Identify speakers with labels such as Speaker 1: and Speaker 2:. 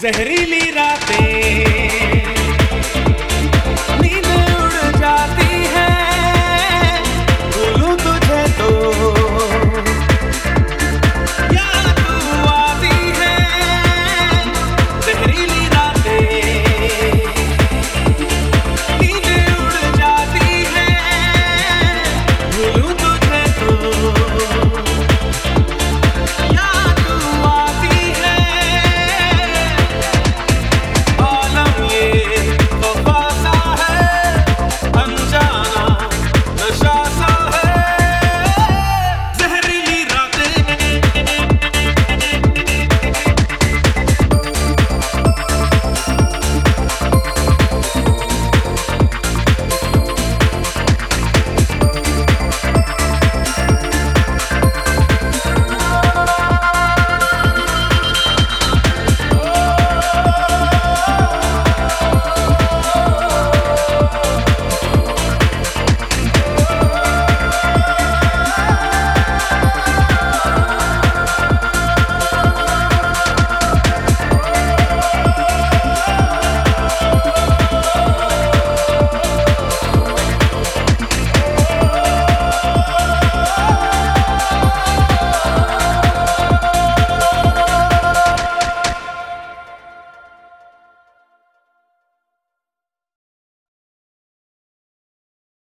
Speaker 1: जहरीली रातें।